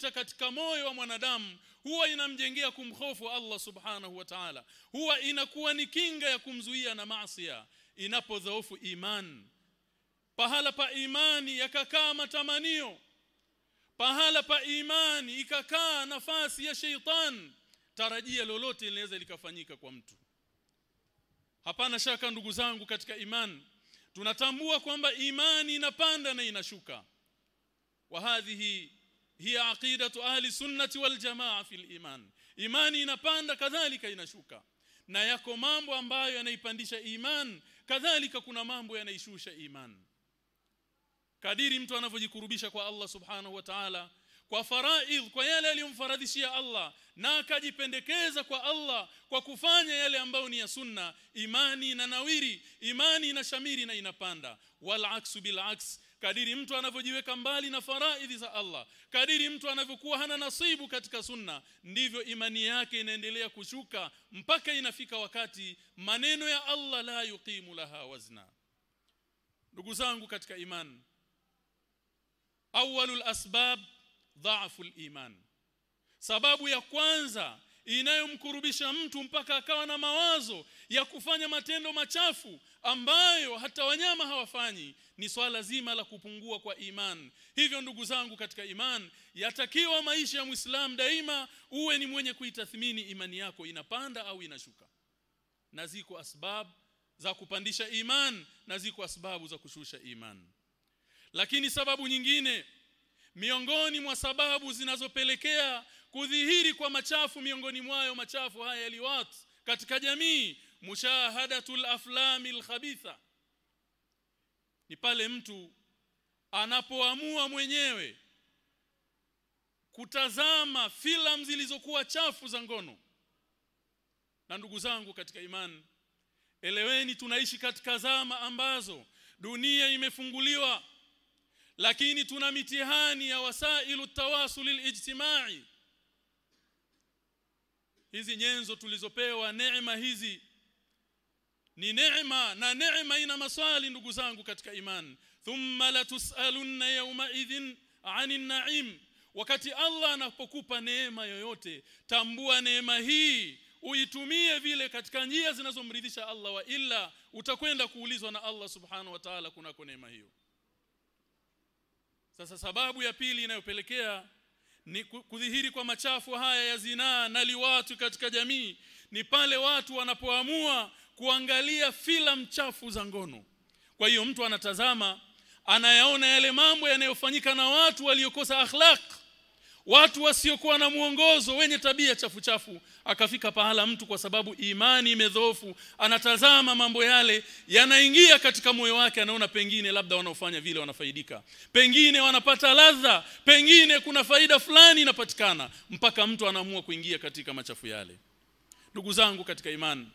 inapopita katika moyo wa mwanadamu huwa inamjengea kumhofu Allah subhanahu wa ta'ala. Huwa inakuwa ni kinga ya kumzuia na maasiya inapodhoofu iman. Pahala pa imani yakakaa matamanio. Pahala pa imani ikakaa nafasi ya sheitan tarajia lolote linaweza likafanyika kwa mtu. Hapana shaka ndugu zangu katika imani tunatambua kwamba imani inapanda na inashuka. Wa hadhihi hiya aqidatu ahli sunnati wal jamaa fil iman. Imani inapanda kadhalika inashuka. Na yako mambo ambayo yanaipandisha iman kadhalika kuna mambo yanaishusha iman. Kadiri mtu anavyojikurubisha kwa Allah subhanahu wa ta'ala kwa faraidh kwa yale aliyomfaradhishia Allah na akajipendekeza kwa Allah kwa kufanya yale ambayo ni ya sunna imani na nawiri imani na shamiri na inapanda. Wal aksu bil aks kadiri mtu anavyojiweka mbali na faraidhi za Allah kadiri mtu anavyokuwa hana nasibu katika sunna ndivyo imani yake inaendelea kushuka mpaka inafika wakati maneno ya Allah la yuqimu laha wazna. Ndugu zangu katika iman awwalul asbab dha'ful iman. Sababu ya kwanza inayomkurubisha mtu mpaka akawa na mawazo ya kufanya matendo machafu ambayo hata wanyama hawafanyi ni swala zima la kupungua kwa iman. Hivyo ndugu zangu katika iman yatakiwa maisha ya muislam daima uwe ni mwenye kuitathmini imani yako inapanda au inashuka. Na ziko asbabu za kupandisha iman na ziko sababu za kushusha iman. Lakini sababu nyingine miongoni mwa sababu zinazopelekea kudhihiri kwa machafu miongoni mwayo machafu haya yaliwat katika jamii mushahadatul aflamil khabitha. Ni pale mtu anapoamua mwenyewe kutazama filamu zilizokuwa chafu za ngono. Na ndugu zangu katika imani eleweni tunaishi katika zama ambazo dunia imefunguliwa lakini tuna mitihani ya wasailu tawasul ijtimai hizi nyenzo tulizopewa neema hizi ni neema na neema ina maswali ndugu zangu katika imani thumma latusalunna yawma idhin anin na'im wakati Allah anapokupa neema yoyote tambua neema hii uitumie vile katika njia zinazomridhisha Allah wa illa utakwenda kuulizwa na Allah subhanahu wa ta'ala kunako neema hiyo. Sasa sababu ya pili inayopelekea ni kudhihiri kwa machafu haya ya zinaa na liwatu katika jamii ni pale watu wanapoamua kuangalia filamu chafu za ngono. Kwa hiyo mtu anatazama anayaona yale mambo yanayofanyika na watu waliokosa akhlaq watu wasiokuwa na mwongozo wenye tabia chafu chafu. Akafika pahala mtu kwa sababu imani imedhoofu anatazama mambo yale yanaingia katika moyo wake anaona pengine labda wanaofanya vile wanafaidika. Pengine wanapata ladha pengine kuna faida fulani inapatikana. Mpaka mtu anaamua kuingia katika machafu yale. Ndugu zangu katika imani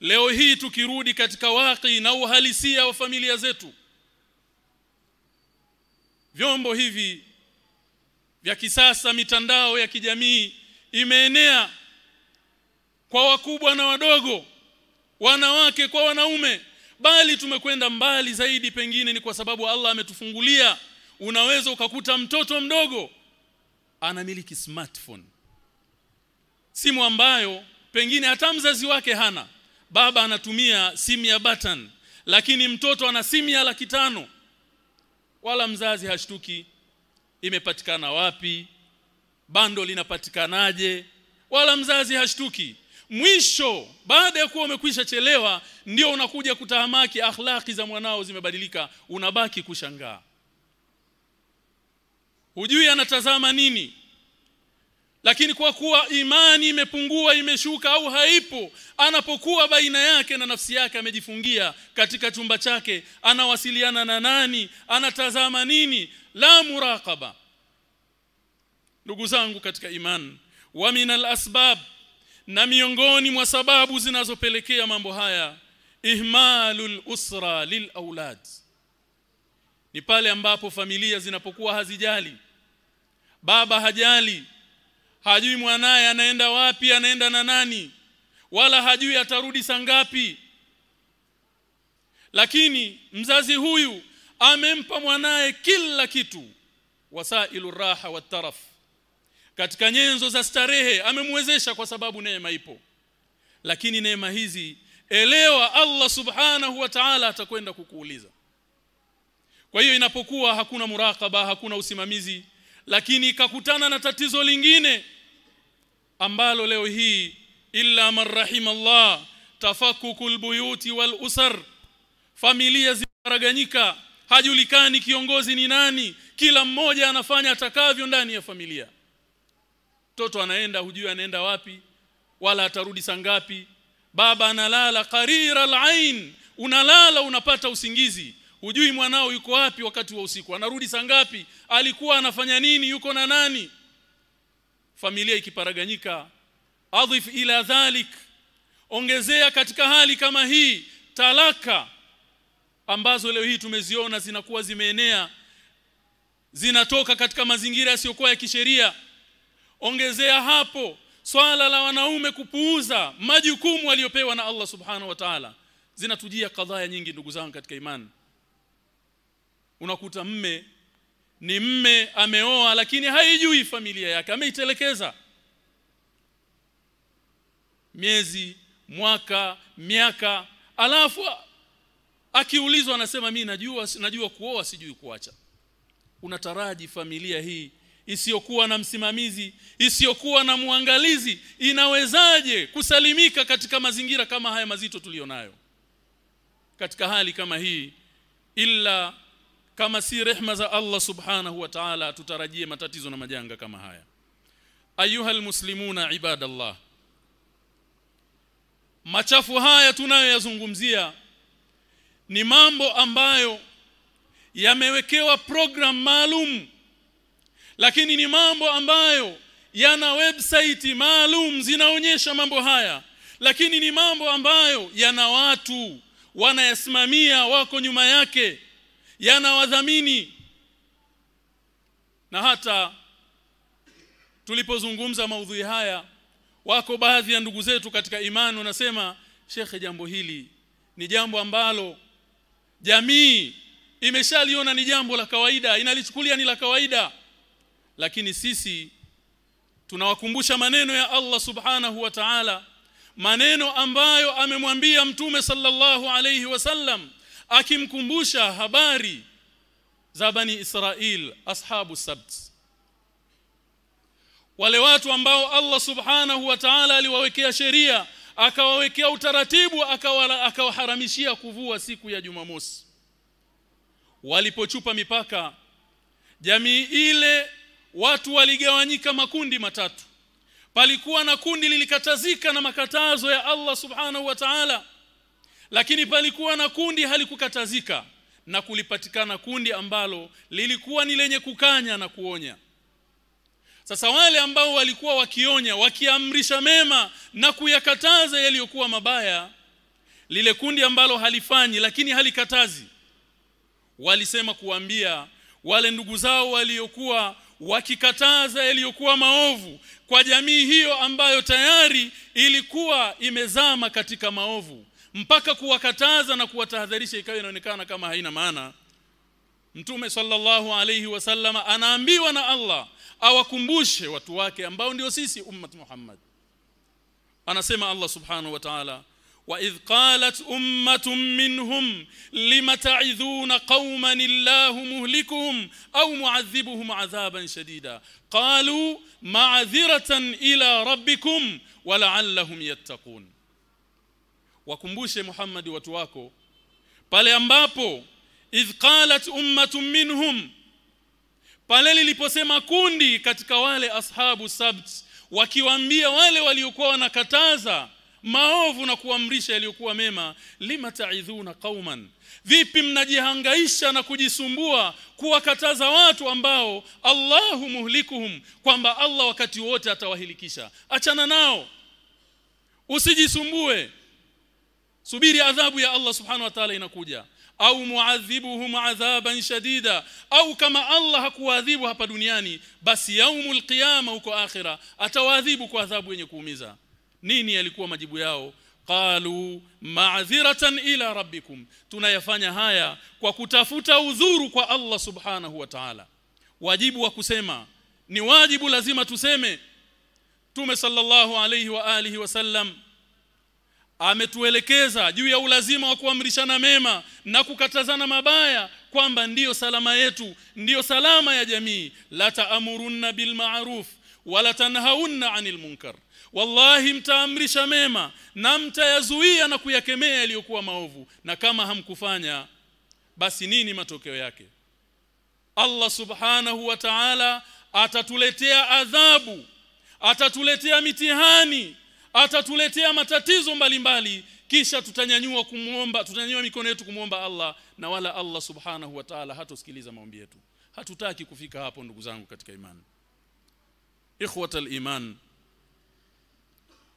leo hii tukirudi katika waki na uhalisia wa familia zetu vyombo hivi vya kisasa mitandao ya kijamii imeenea kwa wakubwa na wadogo wanawake kwa wanaume bali tumekwenda mbali zaidi. Pengine ni kwa sababu Allah ametufungulia. Unaweza ukakuta mtoto mdogo anamiliki smartphone. Simu ambayo pengine hata mzazi wake hana. Baba anatumia simu ya button lakini mtoto ana simu ya laki tano. Wala mzazi hashtuki imepatikana wapi? Bando linapatikanaje? Wala mzazi hashtuki. Mwisho baada ya kuwa umekwisha chelewa ndio unakuja kutahamaki akhlaki za mwanao zimebadilika unabaki kushangaa. Hujui anatazama nini lakini kwa kuwa imani imepungua imeshuka au haipo anapokuwa baina yake na nafsi yake amejifungia katika chumba chake anawasiliana na nani anatazama nini? La muraqaba. Ndugu zangu katika imani wa minal asbab na miongoni mwa sababu zinazopelekea mambo haya ihmalul usra lil aulad. Ni pale ambapo familia zinapokuwa hazijali baba hajali hajui mwanaye anaenda wapi anaenda na nani wala hajui atarudi sangapi lakini mzazi huyu amempa mwanaye kila kitu. Wasailu raha wa taraf. Katika nyenzo za starehe amemwezesha kwa sababu neema ipo. Lakini neema hizi elewa Allah subhanahu wa ta'ala atakwenda kukuuliza. Kwa hiyo inapokuwa hakuna murakaba hakuna usimamizi lakini ikakutana na tatizo lingine ambalo leo hii illa man rahimallah tafakkukul buyuti wal usar. Familia zimaraganyika hajulikani kiongozi ni nani kila mmoja anafanya atakavyo ndani ya familia. Mtoto anaenda hujui anaenda wapi wala atarudi sangapi baba analala qarira alain unalala unapata usingizi. Hujui mwanao yuko wapi wakati wa usiku anarudi sangapi alikuwa anafanya nini yuko na nani familia ikiparaganyika. Adhif ila dhalik ongezea katika hali kama hii talaka ambazo leo hii tumeziona zinakuwa zimeenea zinatoka katika mazingira yasiyokuwa ya kisheria. Ongezea hapo swala la wanaume kupuuza majukumu aliyopewa na Allah subhanahu wa ta'ala. Zinatujia kadhaa nyingi ndugu zangu katika imani. Unakuta mme ni mme ameoa lakini haijui familia yake ameitelekeza. Miezi mwaka miaka alafu akiulizwa anasema mi najua najua kuoa sijui kuacha. Unataraji familia hii isiyokuwa na msimamizi isiyokuwa na mwangalizi inawezaje kusalimika katika mazingira kama haya mazito tulionayo katika hali kama hii illa kama si rehma za Allah subhanahu wa ta'ala tutarajie matatizo na majanga kama haya. Ayuha almuslimuna ibadallah. Machafu haya tunayoyazungumzia ni mambo ambayo yamewekewa program maalum lakini ni mambo ambayo yana website maalum zinaonyesha mambo haya lakini ni mambo ambayo yana watu wanayasimamia wako nyuma yake yana wadhamini na hata tulipozungumza maudhui haya wako baadhi ya ndugu zetu katika imani wanasema shekhe jambo hili ni jambo ambalo jamii imeshaliona ni jambo la kawaida inalichukulia ni la kawaida. Lakini sisi tunawakumbusha maneno ya Allah subhanahu wa ta'ala maneno ambayo amemwambia mtume sallallahu alayhi wasallam akimkumbusha habari za bani Israel ashabu sabt. Wale watu ambao Allah subhanahu wa ta'ala aliwawekea sheria akawawekea utaratibu akawaharamishia kuvua siku ya Jumamosi. Walipochupa mipaka jamii ile watu waligawanyika makundi matatu. Palikuwa na kundi lilikatazika na makatazo ya Allah subhanahu wa ta'ala lakini palikuwa na kundi halikukatazika na kulipatikana kundi ambalo lilikuwa ni lenye kukanya na kuonya. Sasa wale ambao walikuwa wakionya wakiamrisha mema na kuyakataza yaliyokuwa mabaya lile kundi ambalo halifanyi lakini halikatazi walisema kuambia wale ndugu zao waliokuwa wakikataza yaliyokuwa maovu kwa jamii hiyo ambayo tayari ilikuwa imezama katika maovu mpaka kuwakataza na kuwatahadharisha ikawa inaonekana kama haina maana Mtume sallallahu alayhi wasallama anaambiwa na Allah awakumbushe watu wake ambao ndio sisi ummat Muhammad anasema Allah subhanahu wa ta'ala وإذ قالت أمة منهم لم تعذون قوما الله مهلكهم أو معذبهم عذابا شديدا قالوا معذرة إلى ربكم ولعلهم يتقون wakumbushe Muhammad watu wako pale ambapo idh qalat ummatun minhum pale liliposema kundi katika wale ashabu sabt wakiwaambia wale waliokuwa wanakataza maovu na kuamrisha yaliyokuwa mema lima taidhuna qauman vipi mnajihangaisha na kujisumbua kuwakataza watu ambao Allahu muhlikuhum kwamba Allah wakati wote atawahilikisha. Achana nao usijisumbue subiri adhabu ya Allah subhanahu wa ta'ala inakuja. Au muadhibuhum adhaban shadida. Au kama Allah hakuadhibu hapa duniani basi yaumul qiyama huko akhira atawaadhibu kwa adhabu yenye kuumiza. Nini yalikuwa majibu yao? Qalu ma'dhiratan ila rabbikum. Tunayafanya haya kwa kutafuta udhuru kwa Allah subhanahu wa ta'ala. Wajibu wa kusema. Ni wajibu lazima tuseme. Tume sallallahu alayhi wa alihi wasallam ametuelekeza juu ya ulazima wa kuamrishana mema na kukatazana mabaya kwamba ndiyo salama yetu ndiyo salama ya jamii. La taamurunna bil ma'ruf wala tanhaunna 'anil munkar. Wallahi mtaamrisha mema na mtayazuia na kuyakemea yaliyokuwa maovu. Na kama hamkufanya basi nini matokeo yake? Allah subhanahu wa ta'ala atatuletea adhabu atatuletea mitihani atatuletea matatizo mbalimbali mbali, kisha tutanyanyua kumuomba tutanyanyua mikono yetu kumuomba Allah na wala Allah subhanahu wa ta'ala hatosikiliza maombi yetu. Hatutaki kufika hapo ndugu zangu katika imani. Ikhwatal iman